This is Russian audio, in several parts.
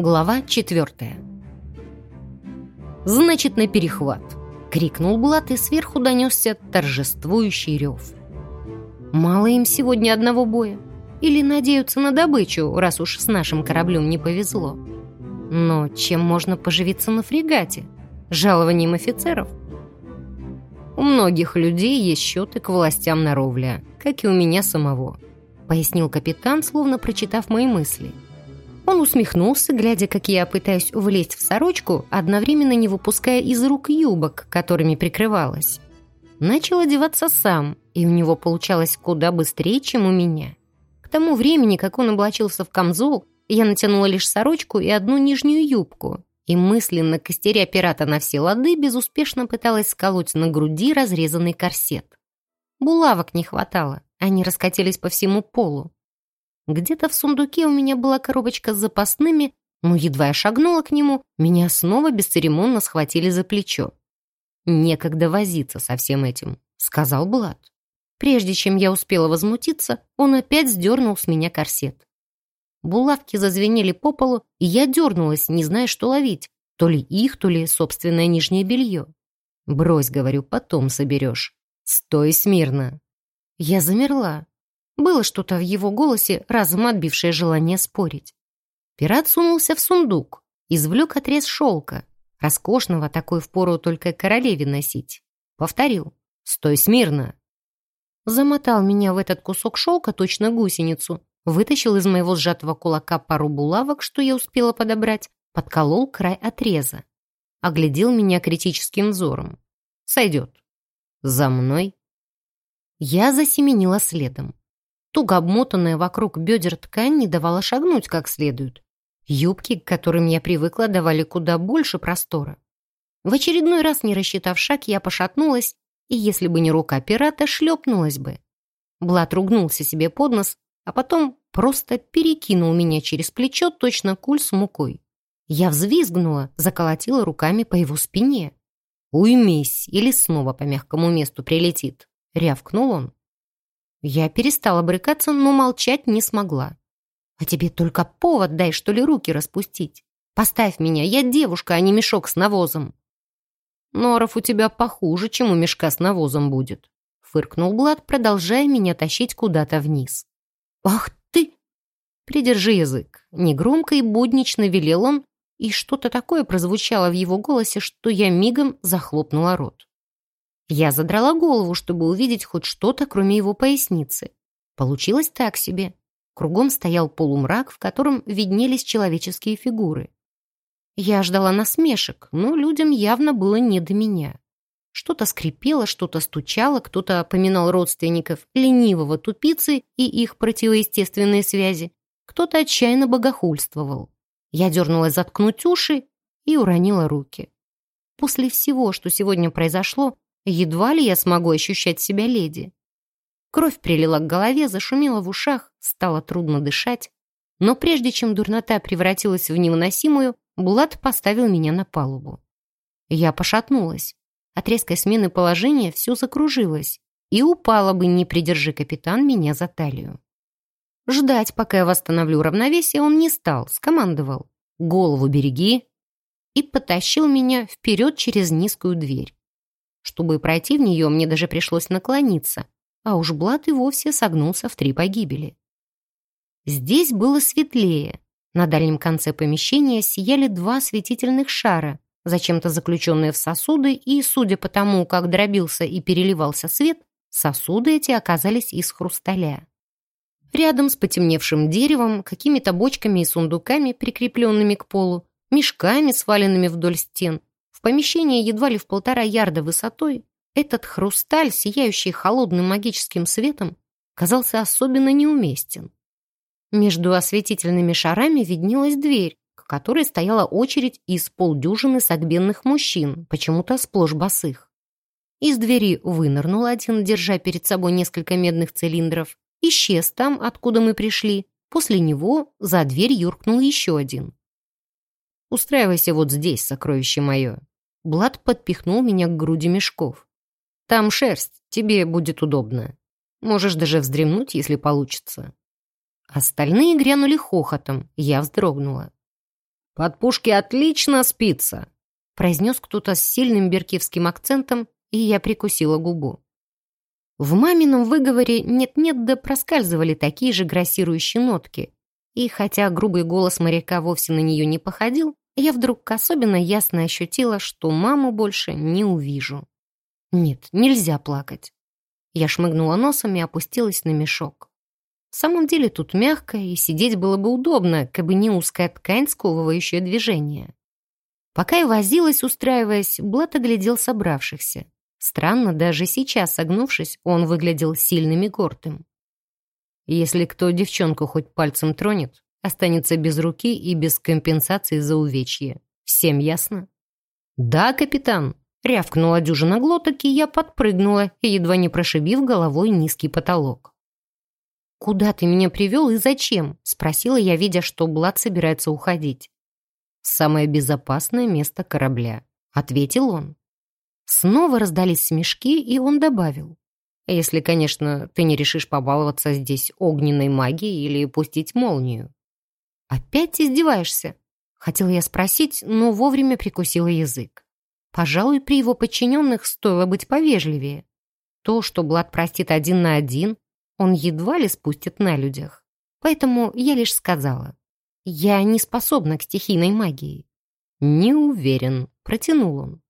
Глава четвертая. «Значит, на перехват!» — крикнул Блат, и сверху донесся торжествующий рев. «Мало им сегодня одного боя. Или надеются на добычу, раз уж с нашим кораблем не повезло. Но чем можно поживиться на фрегате? Жалованием офицеров? У многих людей есть счеты к властям на ровля, как и у меня самого», — пояснил капитан, словно прочитав мои мысли. — он усмехнулся, глядя, как я пытаюсь влезть в сорочку, одновременно не выпуская из рук юбок, которыми прикрывалась. Начал одеваться сам, и у него получалось куда быстрее, чем у меня. К тому времени, как он облачился в камзол, я натянула лишь сорочку и одну нижнюю юбку, и мысленно, костеря пирата на все лады, безуспешно пыталась сколоть на груди разрезанный корсет. Булавок не хватало, они раскатились по всему полу. Где-то в сундуке у меня была коробочка с запасными, но едва я шагнула к нему, меня снова бесцеремонно схватили за плечо. «Некогда возиться со всем этим», — сказал Блад. Прежде чем я успела возмутиться, он опять сдернул с меня корсет. Булавки зазвенели по полу, и я дернулась, не зная, что ловить. То ли их, то ли собственное нижнее белье. «Брось», — говорю, — «потом соберешь. Стой смирно». Я замерла. Было что-то в его голосе, разом отбившее желание спорить. Пират сунулся в сундук, извлек отрез шелка. Роскошного такой впору только королеве носить. Повторил. «Стой смирно!» Замотал меня в этот кусок шелка, точно гусеницу, вытащил из моего сжатого кулака пару булавок, что я успела подобрать, подколол край отреза. Оглядел меня критическим взором. «Сойдет». «За мной?» Я засеменила следом. Туго обмотанная вокруг бедер ткань не давала шагнуть как следует. Юбки, к которым я привыкла, давали куда больше простора. В очередной раз, не рассчитав шаг, я пошатнулась, и если бы не рука пирата, шлепнулась бы. Блад ругнулся себе под нос, а потом просто перекинул меня через плечо точно куль с мукой. Я взвизгнула, заколотила руками по его спине. «Уймись, или снова по мягкому месту прилетит», — рявкнул он. Я перестала брыкаться, но молчать не смогла. «А тебе только повод дай, что ли, руки распустить. Поставь меня, я девушка, а не мешок с навозом». «Норов у тебя похуже, чем у мешка с навозом будет», — фыркнул Блад, продолжая меня тащить куда-то вниз. «Ах ты!» «Придержи язык», — негромко и буднично велел он, и что-то такое прозвучало в его голосе, что я мигом захлопнула рот. Я задрала голову, чтобы увидеть хоть что-то, кроме его поясницы. Получилось так себе. Кругом стоял полумрак, в котором виднелись человеческие фигуры. Я ждала насмешек, но людям явно было не до меня. Что-то скрипело, что-то стучало, кто-то поминал родственников ленивого тупицы и их противоестественные связи, кто-то отчаянно богохульствовал. Я дернулась заткнуть уши и уронила руки. После всего, что сегодня произошло, Едва ли я смогу ощущать себя леди. Кровь прилила к голове, зашумела в ушах, стало трудно дышать. Но прежде чем дурнота превратилась в невыносимую, Булат поставил меня на палубу. Я пошатнулась. От резкой смены положения все закружилось. И упала бы, не придержи капитан меня за талию. Ждать, пока я восстановлю равновесие, он не стал, скомандовал. «Голову береги!» и потащил меня вперед через низкую дверь. Чтобы пройти в нее, мне даже пришлось наклониться, а уж Блад и вовсе согнулся в три погибели. Здесь было светлее. На дальнем конце помещения сияли два светительных шара, зачем-то заключенные в сосуды, и, судя по тому, как дробился и переливался свет, сосуды эти оказались из хрусталя. Рядом с потемневшим деревом, какими-то бочками и сундуками, прикрепленными к полу, мешками, сваленными вдоль стен, в помещении едва ли в полтора ярда высотой этот хрусталь, сияющий холодным магическим светом, казался особенно неуместен. Между осветительными шарами виднелась дверь, к которой стояла очередь из полдюжины согбенных мужчин, почему-то сплошь босых. Из двери вынырнул один, держа перед собой несколько медных цилиндров, исчез там, откуда мы пришли. После него за дверь юркнул еще один. «Устраивайся вот здесь, сокровище мое», Блад подпихнул меня к груди мешков. «Там шерсть, тебе будет удобно. Можешь даже вздремнуть, если получится». Остальные грянули хохотом, я вздрогнула. под пушки отлично спится», произнес кто-то с сильным беркивским акцентом, и я прикусила губу. В мамином выговоре нет-нет да проскальзывали такие же грассирующие нотки, и хотя грубый голос моряка вовсе на нее не походил, я вдруг особенно ясно ощутила, что маму больше не увижу. Нет, нельзя плакать. Я шмыгнула носом и опустилась на мешок. В самом деле тут мягко, и сидеть было бы удобно, как бы не узкая ткань, сковывающая движение. Пока я возилась, устраиваясь, Блат оглядел собравшихся. Странно, даже сейчас, согнувшись, он выглядел сильным и гордым. Если кто девчонку хоть пальцем тронет, останется без руки и без компенсации за увечье. Всем ясно? «Да, капитан!» — рявкнула дюжина глоток, и я подпрыгнула, едва не прошибив головой низкий потолок. «Куда ты меня привел и зачем?» — спросила я, видя, что Блад собирается уходить. «Самое безопасное место корабля», — ответил он. Снова раздались смешки, и он добавил. «Если, конечно, ты не решишь побаловаться здесь огненной магией или пустить молнию». «Опять издеваешься?» Хотела я спросить, но вовремя прикусила язык. Пожалуй, при его подчиненных стоило быть повежливее. То, что Блад простит один на один, он едва ли спустит на людях. Поэтому я лишь сказала. Я не способна к стихийной магии. Не уверен, протянул он.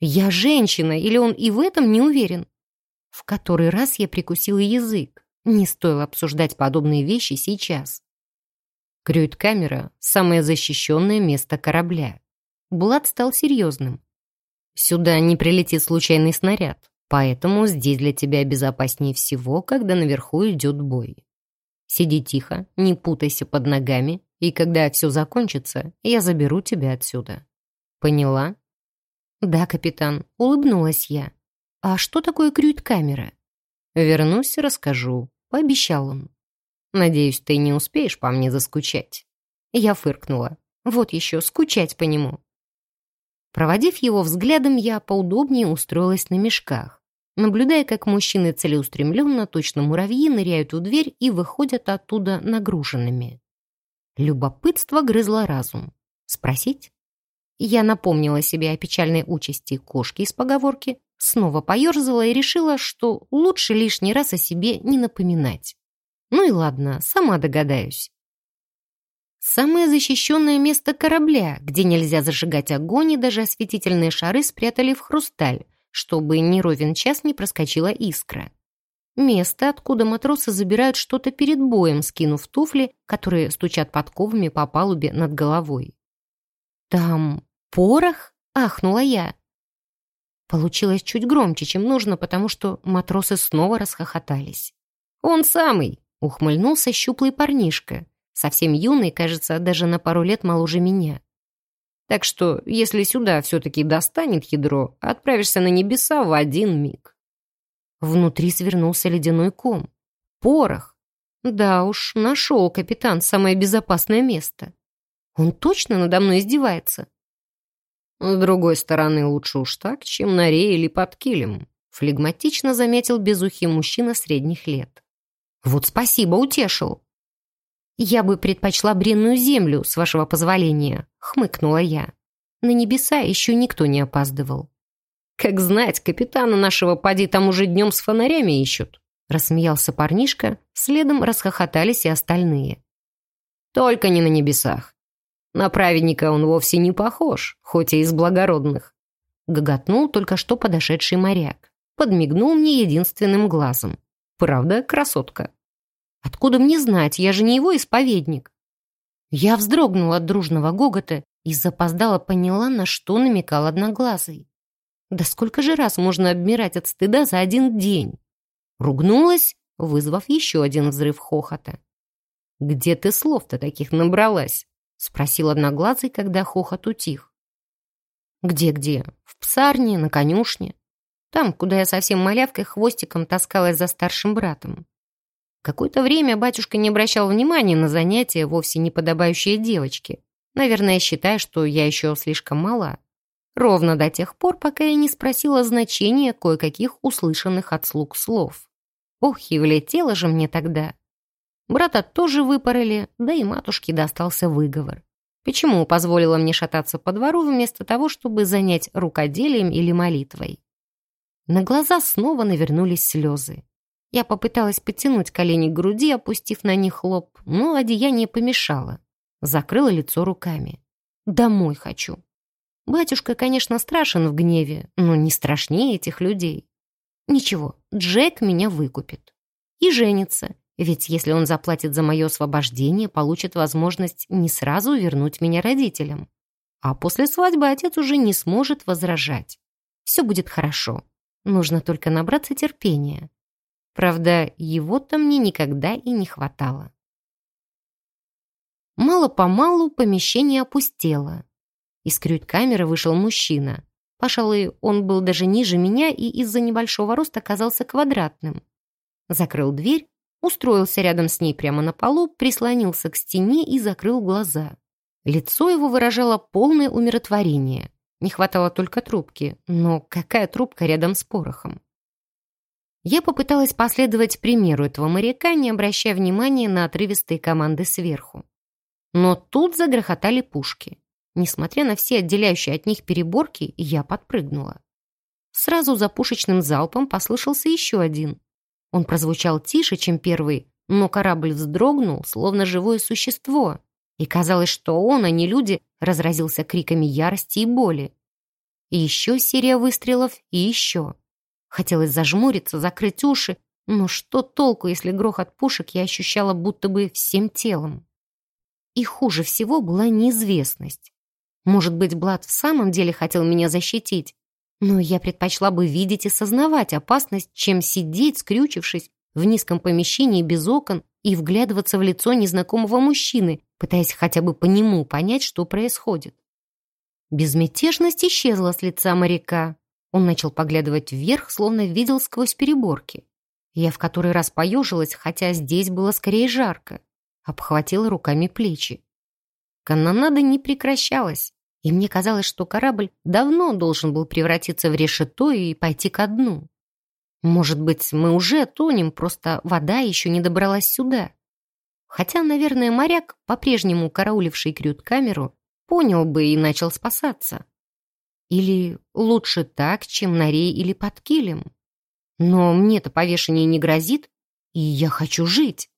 Я женщина, или он и в этом не уверен? В который раз я прикусила язык. Не стоило обсуждать подобные вещи сейчас. Крюит-камера — самое защищенное место корабля. Блад стал серьезным. Сюда не прилетит случайный снаряд, поэтому здесь для тебя безопаснее всего, когда наверху идет бой. Сиди тихо, не путайся под ногами, и когда все закончится, я заберу тебя отсюда. Поняла? Да, капитан, улыбнулась я. А что такое крюит-камера? Вернусь и расскажу, пообещал он. Надеюсь, ты не успеешь по мне заскучать». Я фыркнула. Вот еще, скучать по нему. Проводив его взглядом, я поудобнее устроилась на мешках, наблюдая, как мужчины целеустремленно, точно муравьи, ныряют в дверь и выходят оттуда нагруженными. Любопытство грызло разум. Спросить? Я напомнила себе о печальной участи кошки из поговорки, снова поерзала и решила, что лучше лишний раз о себе не напоминать. Ну и ладно, сама догадаюсь. Самое защищенное место корабля, где нельзя зажигать огонь, и даже осветительные шары спрятали в хрусталь, чтобы ни ровен час не проскочила искра. Место, откуда матросы забирают что-то перед боем, скинув туфли, которые стучат подковами по палубе над головой. «Там порох?» — ахнула я. Получилось чуть громче, чем нужно, потому что матросы снова расхохотались. «Он самый!» Ухмыльнулся щуплый парнишка. Совсем юный, кажется, даже на пару лет моложе меня. Так что, если сюда все-таки достанет ядро, отправишься на небеса в один миг. Внутри свернулся ледяной ком. Порох. Да уж, нашел капитан самое безопасное место. Он точно надо мной издевается? С другой стороны, лучше уж так, чем на рее или под килем. Флегматично заметил безухий мужчина средних лет. Вот спасибо, утешил. Я бы предпочла бренную землю, с вашего позволения, хмыкнула я. На небеса еще никто не опаздывал. Как знать, капитана нашего поди там уже днем с фонарями ищут. Рассмеялся парнишка, следом расхохотались и остальные. Только не на небесах. На праведника он вовсе не похож, хоть и из благородных. Гоготнул только что подошедший моряк. Подмигнул мне единственным глазом. Правда, красотка? Откуда мне знать, я же не его исповедник. Я вздрогнула от дружного гогота и запоздала поняла, на что намекал одноглазый. Да сколько же раз можно обмирать от стыда за один день? Ругнулась, вызвав еще один взрыв хохота. «Где ты слов-то таких набралась?» — спросил одноглазый, когда хохот утих. «Где-где? В псарне, на конюшне. Там, куда я совсем малявкой хвостиком таскалась за старшим братом. Какое-то время батюшка не обращал внимания на занятия, вовсе не подобающие девочке. Наверное, считая, что я еще слишком мала. Ровно до тех пор, пока я не спросила значения кое-каких услышанных от слуг слов. Ох, и влетело же мне тогда. Брата тоже выпороли, да и матушке достался выговор. Почему позволила мне шататься по двору вместо того, чтобы занять рукоделием или молитвой? На глаза снова навернулись слезы. Я попыталась подтянуть колени к груди, опустив на них лоб, но одеяние помешало. Закрыла лицо руками. «Домой хочу». Батюшка, конечно, страшен в гневе, но не страшнее этих людей. Ничего, Джек меня выкупит. И женится, ведь если он заплатит за мое освобождение, получит возможность не сразу вернуть меня родителям. А после свадьбы отец уже не сможет возражать. Все будет хорошо. Нужно только набраться терпения. Правда, его-то мне никогда и не хватало. Мало-помалу помещение опустело. Из крють-камеры вышел мужчина. Пожалуй, он был даже ниже меня и из-за небольшого роста казался квадратным. Закрыл дверь, устроился рядом с ней прямо на полу, прислонился к стене и закрыл глаза. Лицо его выражало полное умиротворение. Не хватало только трубки, но какая трубка рядом с порохом? Я попыталась последовать примеру этого моряка, не обращая внимания на отрывистые команды сверху. Но тут загрохотали пушки. Несмотря на все отделяющие от них переборки, я подпрыгнула. Сразу за пушечным залпом послышался еще один. Он прозвучал тише, чем первый, но корабль вздрогнул, словно живое существо. И казалось, что он, а не люди, разразился криками ярости и боли. И еще серия выстрелов, и еще. Хотелось зажмуриться, закрыть уши, но что толку, если грохот пушек я ощущала будто бы всем телом? И хуже всего была неизвестность. Может быть, Блад в самом деле хотел меня защитить, но я предпочла бы видеть и сознавать опасность, чем сидеть, скрючившись в низком помещении без окон и вглядываться в лицо незнакомого мужчины, пытаясь хотя бы по нему понять, что происходит. Безмятежность исчезла с лица моряка. Он начал поглядывать вверх, словно видел сквозь переборки. Я в который раз поежилась, хотя здесь было скорее жарко обхватила руками плечи. Канонада не прекращалась, и мне казалось, что корабль давно должен был превратиться в решето и пойти ко дну. Может быть, мы уже тонем, просто вода еще не добралась сюда. Хотя, наверное, моряк, по-прежнему карауливший крют-камеру, понял бы и начал спасаться. Или лучше так, чем на рей или под килем. Но мне-то повешение не грозит, и я хочу жить.